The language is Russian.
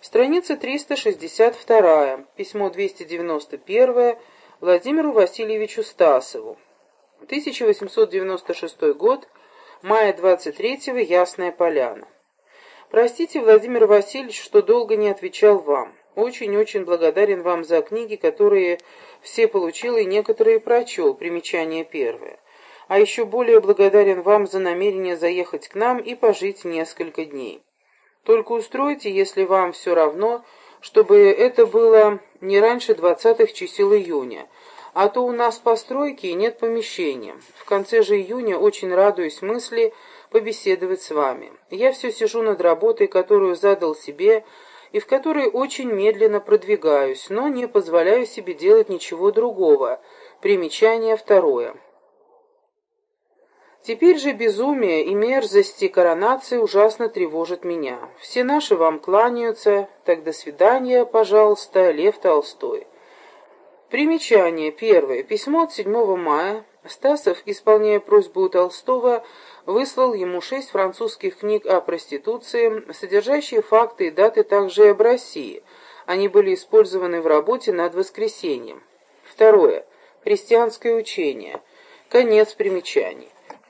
Страница 362, письмо 291 Владимиру Васильевичу Стасову. 1896 год, мая 23-го, Ясная Поляна. Простите, Владимир Васильевич, что долго не отвечал вам. Очень-очень благодарен вам за книги, которые все получил и некоторые прочел, примечание первое. А еще более благодарен вам за намерение заехать к нам и пожить несколько дней. Только устройте, если вам все равно, чтобы это было не раньше двадцатых чисел июня, а то у нас постройки и нет помещения. В конце же июня очень радуюсь мысли побеседовать с вами. Я все сижу над работой, которую задал себе, и в которой очень медленно продвигаюсь, но не позволяю себе делать ничего другого. Примечание второе. Теперь же безумие и мерзости коронации ужасно тревожат меня. Все наши вам кланяются, так до свидания, пожалуйста, Лев Толстой. Примечание первое. Письмо от 7 мая. Стасов, исполняя просьбу у Толстого, выслал ему шесть французских книг о проституции, содержащие факты и даты также и об России. Они были использованы в работе над воскресеньем. Второе. Христианское учение. Конец примечаний.